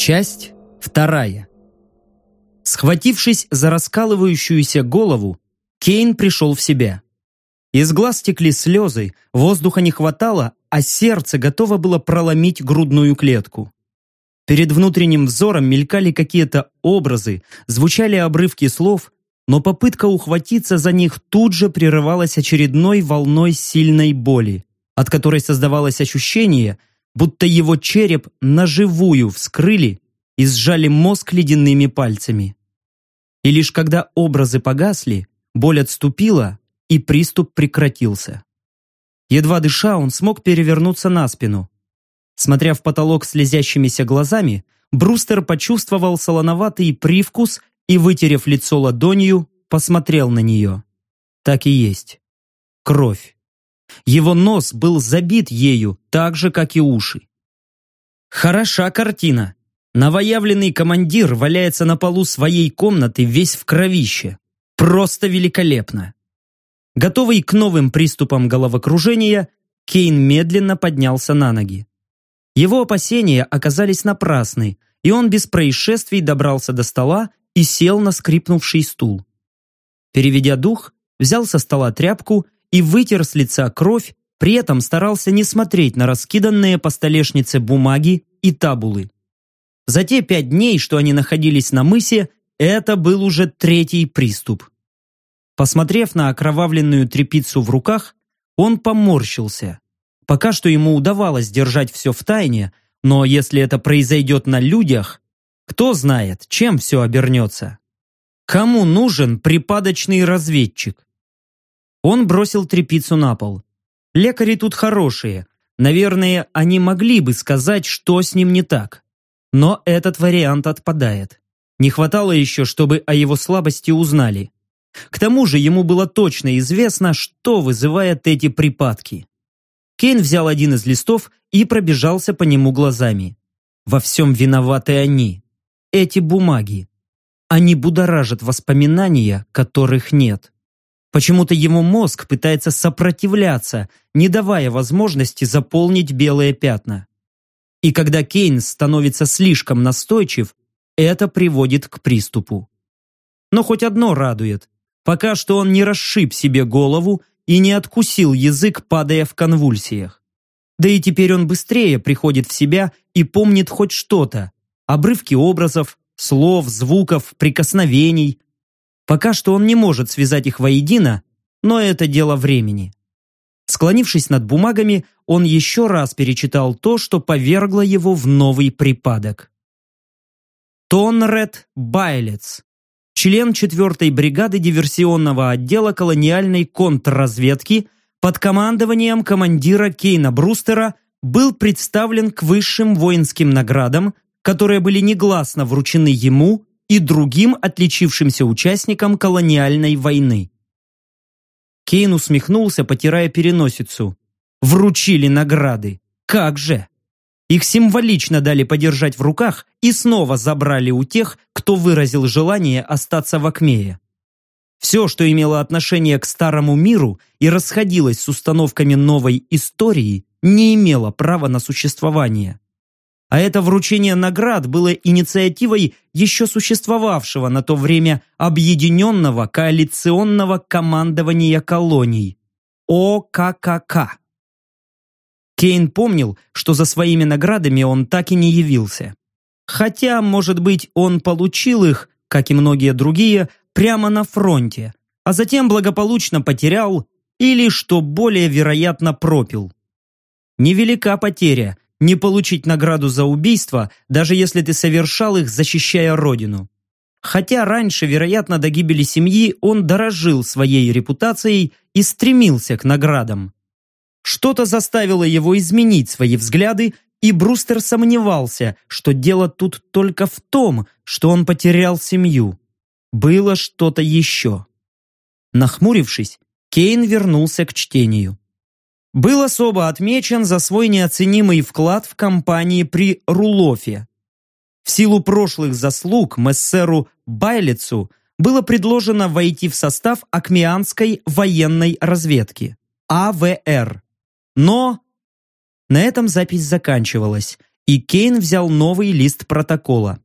Часть вторая. Схватившись за раскалывающуюся голову, Кейн пришел в себя. Из глаз текли слезы, воздуха не хватало, а сердце готово было проломить грудную клетку. Перед внутренним взором мелькали какие-то образы, звучали обрывки слов, но попытка ухватиться за них тут же прерывалась очередной волной сильной боли, от которой создавалось ощущение, будто его череп наживую вскрыли и сжали мозг ледяными пальцами. И лишь когда образы погасли, боль отступила, и приступ прекратился. Едва дыша, он смог перевернуться на спину. Смотря в потолок слезящимися глазами, Брустер почувствовал солоноватый привкус и, вытерев лицо ладонью, посмотрел на нее. Так и есть. Кровь. Его нос был забит ею, так же, как и уши. Хороша картина. Новоявленный командир валяется на полу своей комнаты весь в кровище. Просто великолепно. Готовый к новым приступам головокружения, Кейн медленно поднялся на ноги. Его опасения оказались напрасны, и он без происшествий добрался до стола и сел на скрипнувший стул. Переведя дух, взял со стола тряпку и вытер с лица кровь, при этом старался не смотреть на раскиданные по столешнице бумаги и табулы. За те пять дней, что они находились на мысе, это был уже третий приступ. Посмотрев на окровавленную трепицу в руках, он поморщился. Пока что ему удавалось держать все в тайне, но если это произойдет на людях, кто знает, чем все обернется. Кому нужен припадочный разведчик? Он бросил трепицу на пол. Лекари тут хорошие. Наверное, они могли бы сказать, что с ним не так. Но этот вариант отпадает. Не хватало еще, чтобы о его слабости узнали. К тому же ему было точно известно, что вызывает эти припадки. Кейн взял один из листов и пробежался по нему глазами. Во всем виноваты они. Эти бумаги. Они будоражат воспоминания, которых нет. Почему-то его мозг пытается сопротивляться, не давая возможности заполнить белые пятна. И когда Кейн становится слишком настойчив, это приводит к приступу. Но хоть одно радует. Пока что он не расшиб себе голову и не откусил язык, падая в конвульсиях. Да и теперь он быстрее приходит в себя и помнит хоть что-то. Обрывки образов, слов, звуков, прикосновений. Пока что он не может связать их воедино, но это дело времени. Склонившись над бумагами, он еще раз перечитал то, что повергло его в новый припадок. Тонред Байлец, член 4-й бригады диверсионного отдела колониальной контрразведки под командованием командира Кейна Брустера был представлен к высшим воинским наградам, которые были негласно вручены ему и другим отличившимся участникам колониальной войны. Кейн усмехнулся, потирая переносицу. Вручили награды. Как же! Их символично дали подержать в руках и снова забрали у тех, кто выразил желание остаться в Акмее. Все, что имело отношение к старому миру и расходилось с установками новой истории, не имело права на существование. А это вручение наград было инициативой еще существовавшего на то время объединенного коалиционного командования колоний – ОККК. Кейн помнил, что за своими наградами он так и не явился. Хотя, может быть, он получил их, как и многие другие, прямо на фронте, а затем благополучно потерял или, что более вероятно, пропил. Невелика потеря не получить награду за убийство, даже если ты совершал их, защищая родину. Хотя раньше, вероятно, до гибели семьи он дорожил своей репутацией и стремился к наградам. Что-то заставило его изменить свои взгляды, и Брустер сомневался, что дело тут только в том, что он потерял семью. Было что-то еще. Нахмурившись, Кейн вернулся к чтению. Был особо отмечен за свой неоценимый вклад в кампании при Рулофе. В силу прошлых заслуг мессеру Байлицу было предложено войти в состав Акмеанской военной разведки АВР. Но на этом запись заканчивалась, и Кейн взял новый лист протокола.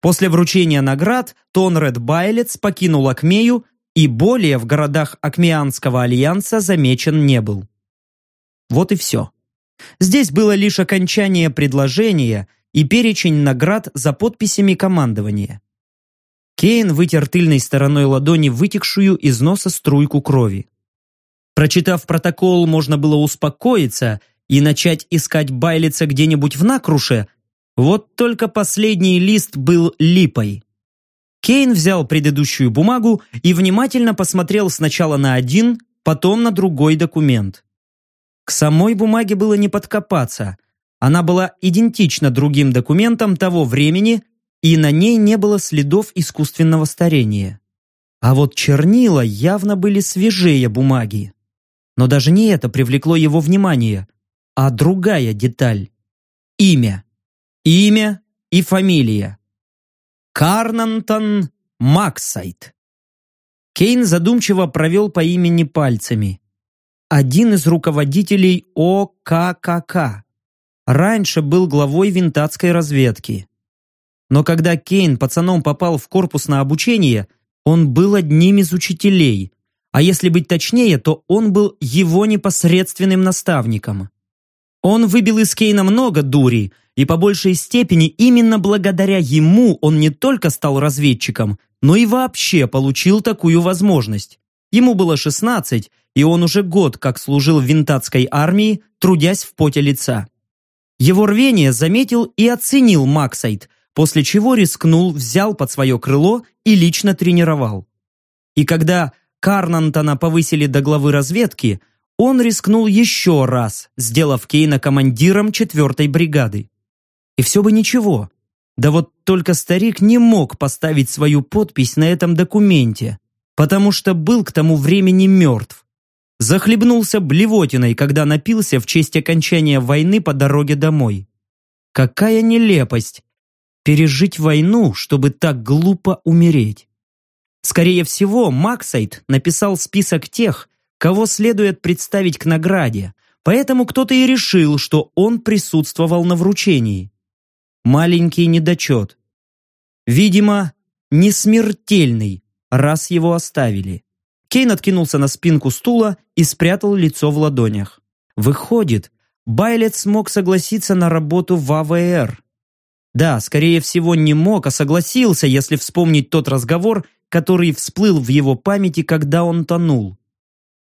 После вручения наград Тонред Байлец покинул Акмею и более в городах Акмеанского альянса замечен не был. Вот и все. Здесь было лишь окончание предложения и перечень наград за подписями командования. Кейн вытер тыльной стороной ладони вытекшую из носа струйку крови. Прочитав протокол, можно было успокоиться и начать искать Байлица где-нибудь в Накруше, вот только последний лист был липой. Кейн взял предыдущую бумагу и внимательно посмотрел сначала на один, потом на другой документ. К самой бумаге было не подкопаться. Она была идентична другим документам того времени, и на ней не было следов искусственного старения. А вот чернила явно были свежее бумаги. Но даже не это привлекло его внимание, а другая деталь. Имя. Имя и фамилия. Карнантон Максайт. Кейн задумчиво провел по имени пальцами. Один из руководителей ОККК. Раньше был главой винтатской разведки. Но когда Кейн пацаном попал в корпус на обучение, он был одним из учителей, а если быть точнее, то он был его непосредственным наставником. Он выбил из Кейна много дури, и по большей степени именно благодаря ему он не только стал разведчиком, но и вообще получил такую возможность. Ему было 16, и он уже год как служил в винтатской армии, трудясь в поте лица. Его рвение заметил и оценил Максайт, после чего рискнул, взял под свое крыло и лично тренировал. И когда Карнантона повысили до главы разведки, он рискнул еще раз, сделав Кейна командиром 4-й бригады. И все бы ничего. Да вот только старик не мог поставить свою подпись на этом документе, потому что был к тому времени мертв. Захлебнулся блевотиной, когда напился в честь окончания войны по дороге домой. Какая нелепость! пережить войну, чтобы так глупо умереть. Скорее всего, Максайт написал список тех, кого следует представить к награде, поэтому кто-то и решил, что он присутствовал на вручении. Маленький недочет. Видимо, не смертельный, раз его оставили. Кейн откинулся на спинку стула и спрятал лицо в ладонях. Выходит, Байлет смог согласиться на работу в АВР. Да, скорее всего, не мог, а согласился, если вспомнить тот разговор, который всплыл в его памяти, когда он тонул.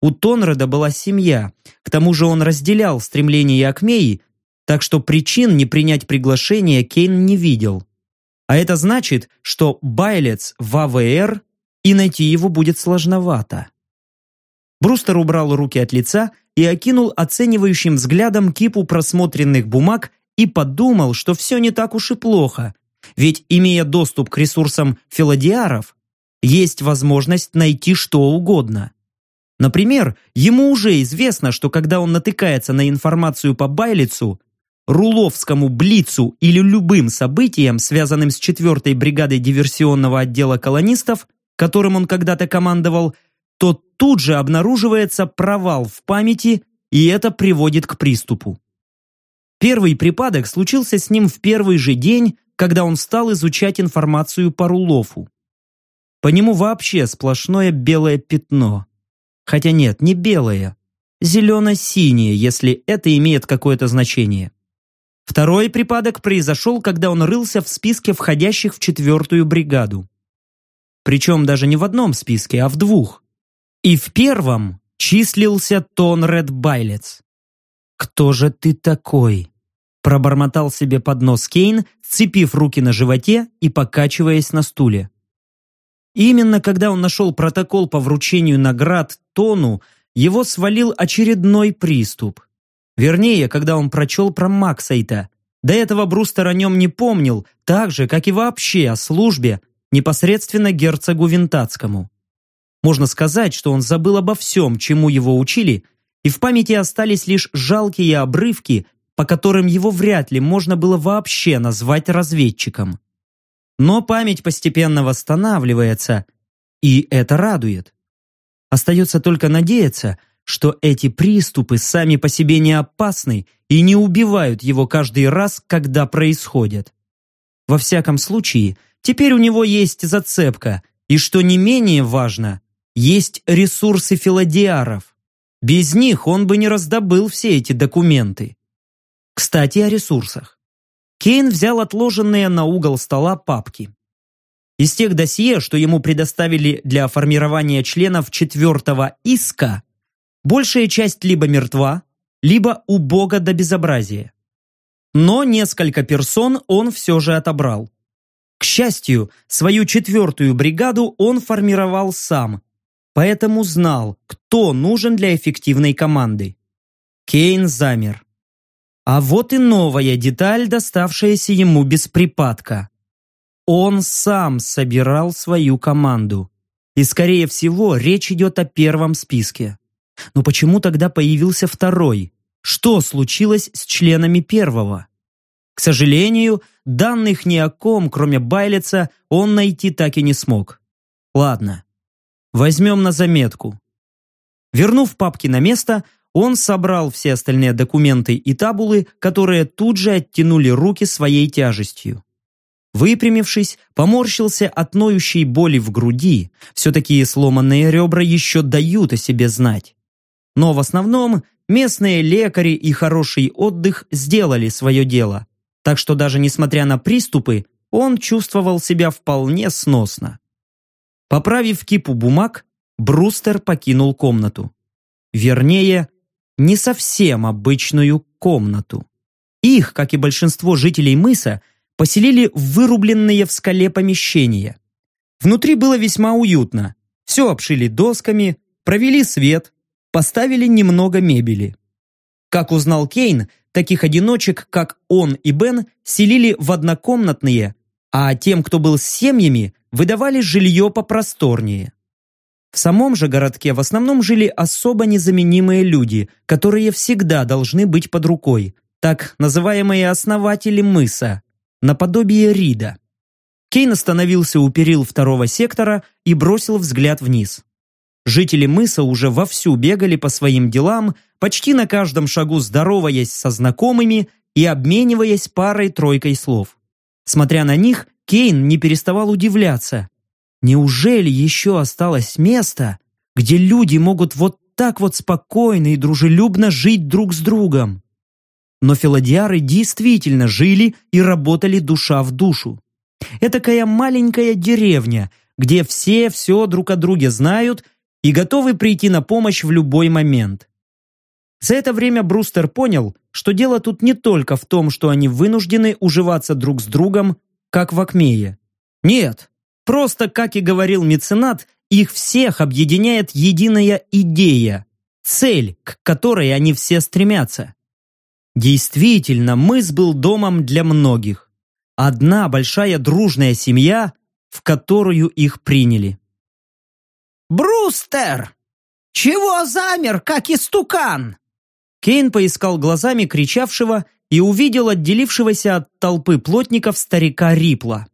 У Тонреда была семья, к тому же он разделял стремление Акмеи, так что причин не принять приглашение Кейн не видел. А это значит, что Байлец в АВР и найти его будет сложновато. Брустер убрал руки от лица и окинул оценивающим взглядом кипу просмотренных бумаг и подумал, что все не так уж и плохо, ведь, имея доступ к ресурсам филодиаров, есть возможность найти что угодно. Например, ему уже известно, что когда он натыкается на информацию по Байлицу, Руловскому Блицу или любым событиям, связанным с 4-й бригадой диверсионного отдела колонистов, которым он когда-то командовал, то тут же обнаруживается провал в памяти, и это приводит к приступу. Первый припадок случился с ним в первый же день, когда он стал изучать информацию по Рулофу. По нему вообще сплошное белое пятно. Хотя нет, не белое. Зелено-синее, если это имеет какое-то значение. Второй припадок произошел, когда он рылся в списке входящих в четвертую бригаду. Причем даже не в одном списке, а в двух. И в первом числился Тонред Байлец. «Кто же ты такой?» Пробормотал себе под нос Кейн, сцепив руки на животе и покачиваясь на стуле. Именно когда он нашел протокол по вручению наград Тону, его свалил очередной приступ. Вернее, когда он прочел про Максайта. До этого Брустер о нем не помнил, так же, как и вообще о службе, непосредственно герцогу Винтацкому. Можно сказать, что он забыл обо всем, чему его учили, и в памяти остались лишь жалкие обрывки, по которым его вряд ли можно было вообще назвать разведчиком. Но память постепенно восстанавливается, и это радует. Остается только надеяться, что эти приступы сами по себе не опасны и не убивают его каждый раз, когда происходят. Во всяком случае, теперь у него есть зацепка, и, что не менее важно, есть ресурсы филодиаров. Без них он бы не раздобыл все эти документы. Кстати, о ресурсах. Кейн взял отложенные на угол стола папки. Из тех досье, что ему предоставили для формирования членов четвертого иска, большая часть либо мертва, либо убога до безобразия. Но несколько персон он все же отобрал. К счастью, свою четвертую бригаду он формировал сам, поэтому знал, кто нужен для эффективной команды. Кейн замер. А вот и новая деталь, доставшаяся ему без припадка. Он сам собирал свою команду. И, скорее всего, речь идет о первом списке. Но почему тогда появился второй? Что случилось с членами первого? К сожалению, данных ни о ком, кроме Байлица, он найти так и не смог. Ладно, возьмем на заметку. Вернув папки на место, он собрал все остальные документы и табулы, которые тут же оттянули руки своей тяжестью. Выпрямившись, поморщился от ноющей боли в груди. Все-таки сломанные ребра еще дают о себе знать. Но в основном местные лекари и хороший отдых сделали свое дело. Так что даже несмотря на приступы, он чувствовал себя вполне сносно. Поправив кипу бумаг, Брустер покинул комнату. Вернее, не совсем обычную комнату. Их, как и большинство жителей мыса, поселили в вырубленные в скале помещения. Внутри было весьма уютно. Все обшили досками, провели свет, поставили немного мебели. Как узнал Кейн, таких одиночек, как он и Бен, селили в однокомнатные, а тем, кто был с семьями, выдавали жилье попросторнее. В самом же городке в основном жили особо незаменимые люди, которые всегда должны быть под рукой, так называемые основатели мыса, наподобие Рида. Кейн остановился у перил второго сектора и бросил взгляд вниз. Жители мыса уже вовсю бегали по своим делам, почти на каждом шагу здороваясь со знакомыми и обмениваясь парой-тройкой слов. Смотря на них, Кейн не переставал удивляться. Неужели еще осталось место, где люди могут вот так вот спокойно и дружелюбно жить друг с другом? Но филодиары действительно жили и работали душа в душу. Этакая маленькая деревня, где все все друг о друге знают и готовы прийти на помощь в любой момент. За это время Брустер понял, что дело тут не только в том, что они вынуждены уживаться друг с другом, как в Акмее. Нет, просто, как и говорил меценат, их всех объединяет единая идея, цель, к которой они все стремятся. Действительно, мыс был домом для многих. Одна большая дружная семья, в которую их приняли. «Брустер! Чего замер, как истукан?» Кейн поискал глазами кричавшего и увидел отделившегося от толпы плотников старика Рипла.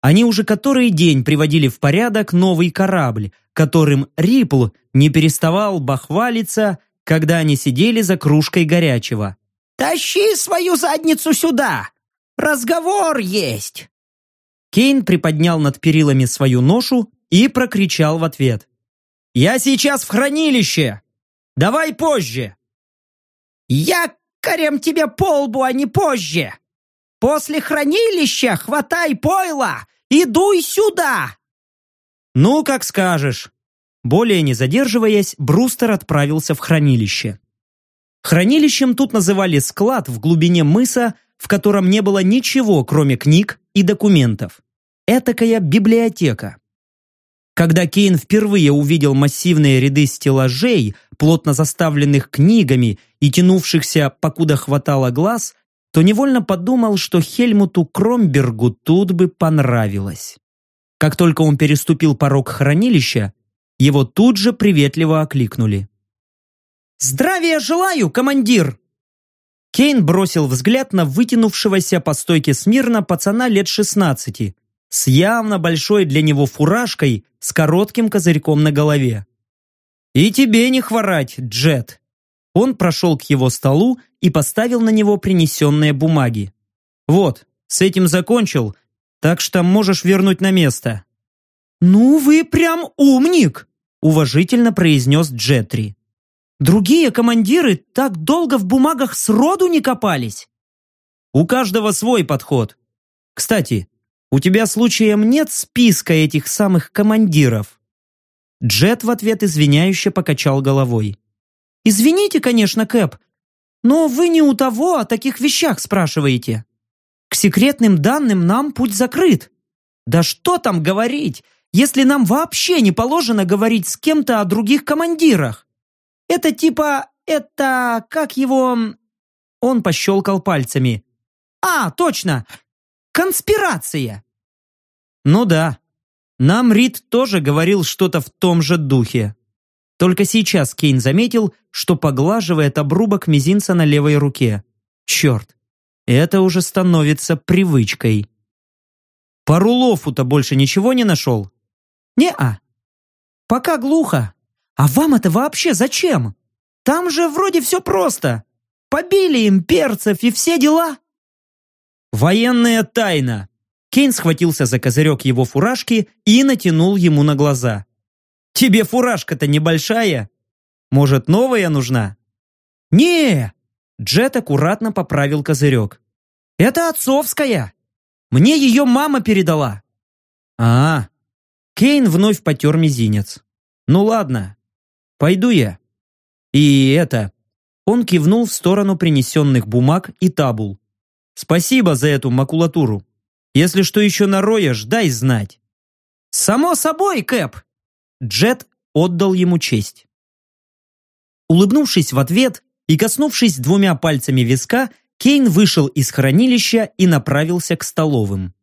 Они уже который день приводили в порядок новый корабль, которым Рипл не переставал бахвалиться, когда они сидели за кружкой горячего. «Тащи свою задницу сюда! Разговор есть!» Кейн приподнял над перилами свою ношу и прокричал в ответ. «Я сейчас в хранилище! Давай позже!» «Я корем тебе по лбу, а не позже! После хранилища хватай пойла и дуй сюда!» «Ну, как скажешь!» Более не задерживаясь, Брустер отправился в хранилище. Хранилищем тут называли склад в глубине мыса, в котором не было ничего, кроме книг и документов. Этакая библиотека. Когда Кейн впервые увидел массивные ряды стеллажей, плотно заставленных книгами и тянувшихся, покуда хватало глаз, то невольно подумал, что Хельмуту Кромбергу тут бы понравилось. Как только он переступил порог хранилища, его тут же приветливо окликнули. «Здравия желаю, командир!» Кейн бросил взгляд на вытянувшегося по стойке смирно пацана лет шестнадцати, с явно большой для него фуражкой с коротким козырьком на голове. «И тебе не хворать, Джет!» Он прошел к его столу и поставил на него принесенные бумаги. «Вот, с этим закончил, так что можешь вернуть на место». «Ну вы прям умник!» – уважительно произнес Джетри. «Другие командиры так долго в бумагах сроду не копались!» «У каждого свой подход. Кстати, у тебя случаем нет списка этих самых командиров?» Джет в ответ извиняюще покачал головой. «Извините, конечно, Кэп, но вы не у того о таких вещах спрашиваете. К секретным данным нам путь закрыт. Да что там говорить, если нам вообще не положено говорить с кем-то о других командирах? Это типа... это... как его...» Он пощелкал пальцами. «А, точно! Конспирация!» «Ну да. Нам Рид тоже говорил что-то в том же духе. Только сейчас Кейн заметил, что поглаживает обрубок мизинца на левой руке. Черт, это уже становится привычкой. По Рулофу-то больше ничего не нашел? Не-а. Пока глухо. А вам это вообще зачем? Там же вроде все просто. Побили имперцев и все дела. Военная тайна. Кейн схватился за козырек его фуражки и натянул ему на глаза. Тебе фуражка-то небольшая. Может, новая нужна? Не! Джет аккуратно поправил козырек. Это отцовская. Мне ее мама передала. А, Кейн вновь потер мизинец. Ну ладно, пойду я. И это... Он кивнул в сторону принесенных бумаг и табул. Спасибо за эту макулатуру. Если что еще нароешь, дай знать. Само собой, Кэп, Джет отдал ему честь. Улыбнувшись в ответ и коснувшись двумя пальцами виска, Кейн вышел из хранилища и направился к столовым.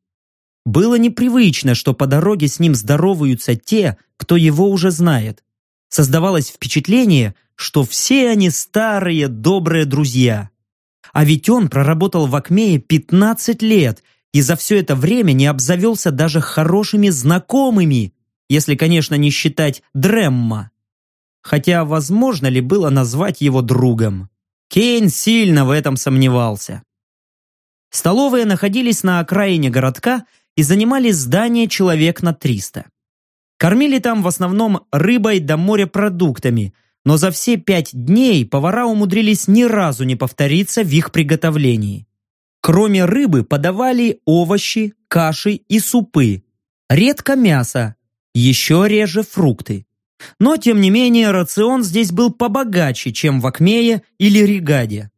Было непривычно, что по дороге с ним здороваются те, кто его уже знает. Создавалось впечатление, что все они старые добрые друзья. А ведь он проработал в Акмее 15 лет и за все это время не обзавелся даже хорошими знакомыми, если, конечно, не считать Дремма. Хотя возможно ли было назвать его другом? Кейн сильно в этом сомневался. Столовые находились на окраине городка и занимали здание человек на 300. Кормили там в основном рыбой да морепродуктами, но за все пять дней повара умудрились ни разу не повториться в их приготовлении. Кроме рыбы подавали овощи, каши и супы, редко мясо, еще реже фрукты. Но, тем не менее, рацион здесь был побогаче, чем в Акмее или Ригаде.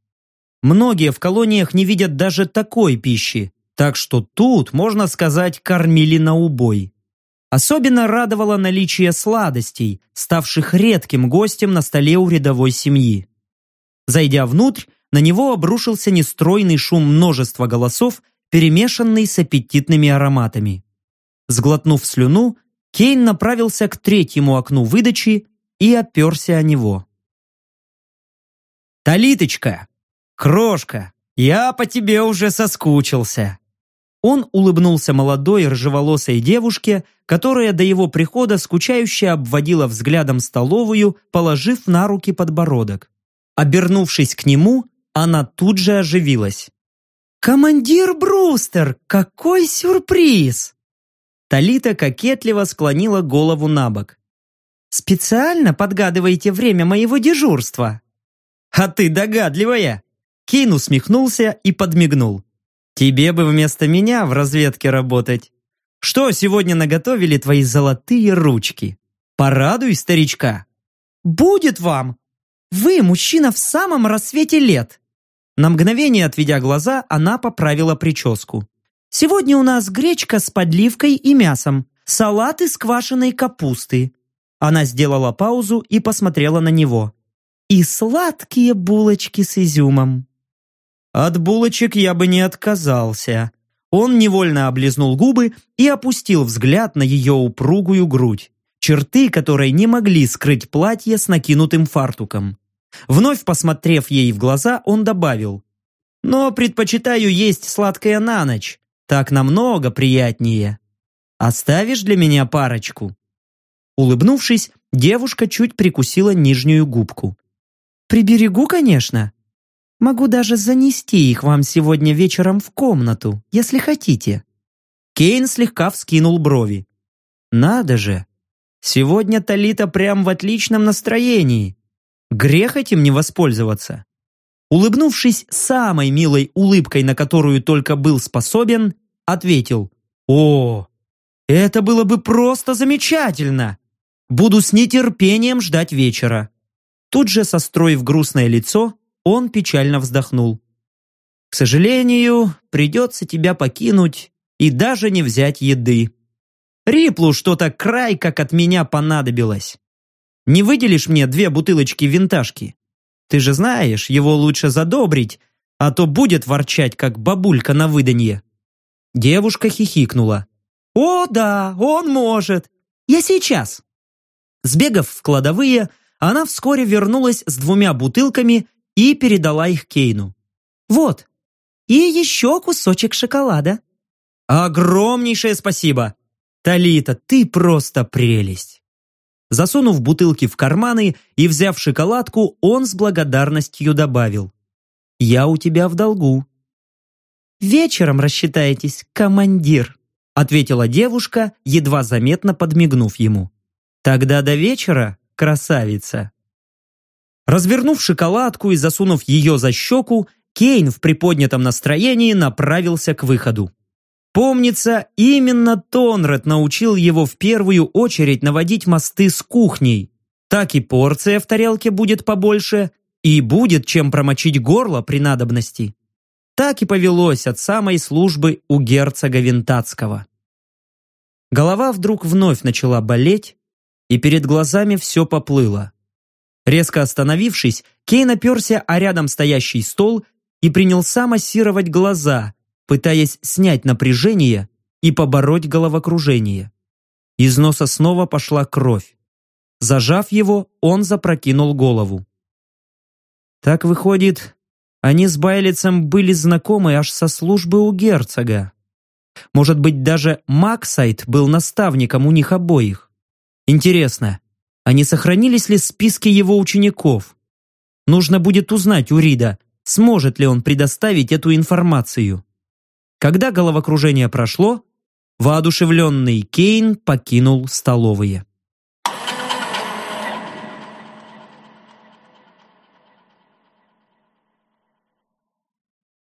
Многие в колониях не видят даже такой пищи, так что тут, можно сказать, кормили на убой. Особенно радовало наличие сладостей, ставших редким гостем на столе у рядовой семьи. Зайдя внутрь, на него обрушился нестройный шум множества голосов, перемешанный с аппетитными ароматами. Сглотнув слюну, Кейн направился к третьему окну выдачи и оперся о него. «Талиточка! Крошка! Я по тебе уже соскучился!» Он улыбнулся молодой рыжеволосой девушке, которая до его прихода скучающе обводила взглядом столовую, положив на руки подбородок. Обернувшись к нему, она тут же оживилась. «Командир Брустер, какой сюрприз!» Талита кокетливо склонила голову на бок. «Специально подгадываете время моего дежурства?» «А ты догадливая!» Кейн усмехнулся и подмигнул. «Тебе бы вместо меня в разведке работать. Что сегодня наготовили твои золотые ручки? Порадуй старичка!» «Будет вам! Вы мужчина в самом рассвете лет!» На мгновение отведя глаза, она поправила прическу. Сегодня у нас гречка с подливкой и мясом, салат из квашеной капусты». Она сделала паузу и посмотрела на него. «И сладкие булочки с изюмом». От булочек я бы не отказался. Он невольно облизнул губы и опустил взгляд на ее упругую грудь, черты которой не могли скрыть платье с накинутым фартуком. Вновь посмотрев ей в глаза, он добавил, «Но предпочитаю есть сладкое на ночь, так намного приятнее. Оставишь для меня парочку?» Улыбнувшись, девушка чуть прикусила нижнюю губку. «Приберегу, конечно. Могу даже занести их вам сегодня вечером в комнату, если хотите». Кейн слегка вскинул брови. «Надо же! Сегодня Талита прям в отличном настроении. Грех этим не воспользоваться». Улыбнувшись самой милой улыбкой, на которую только был способен, ответил «О, это было бы просто замечательно! Буду с нетерпением ждать вечера». Тут же, состроив грустное лицо, он печально вздохнул. «К сожалению, придется тебя покинуть и даже не взять еды. Риплу что-то край как от меня понадобилось. Не выделишь мне две бутылочки винтажки? Ты же знаешь, его лучше задобрить, а то будет ворчать, как бабулька на выданье». Девушка хихикнула. «О, да, он может. Я сейчас». Сбегав в кладовые, она вскоре вернулась с двумя бутылками и передала их Кейну. «Вот, и еще кусочек шоколада». «Огромнейшее спасибо! Талита, ты просто прелесть!» Засунув бутылки в карманы и взяв шоколадку, он с благодарностью добавил. «Я у тебя в долгу». «Вечером рассчитаетесь, командир», ответила девушка, едва заметно подмигнув ему. «Тогда до вечера, красавица!» Развернув шоколадку и засунув ее за щеку, Кейн в приподнятом настроении направился к выходу. Помнится, именно Тонред научил его в первую очередь наводить мосты с кухней. Так и порция в тарелке будет побольше, и будет чем промочить горло при надобности. Так и повелось от самой службы у герцога Винтацкого. Голова вдруг вновь начала болеть, и перед глазами все поплыло. Резко остановившись, Кейн оперся о рядом стоящий стол и принялся массировать глаза, пытаясь снять напряжение и побороть головокружение. Из носа снова пошла кровь. Зажав его, он запрокинул голову. Так выходит, они с Байлицем были знакомы аж со службы у герцога. Может быть, даже Максайт был наставником у них обоих. Интересно, а не сохранились ли списки его учеников? Нужно будет узнать у Рида, сможет ли он предоставить эту информацию. Когда головокружение прошло, воодушевленный Кейн покинул столовые.